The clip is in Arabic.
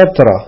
فترة.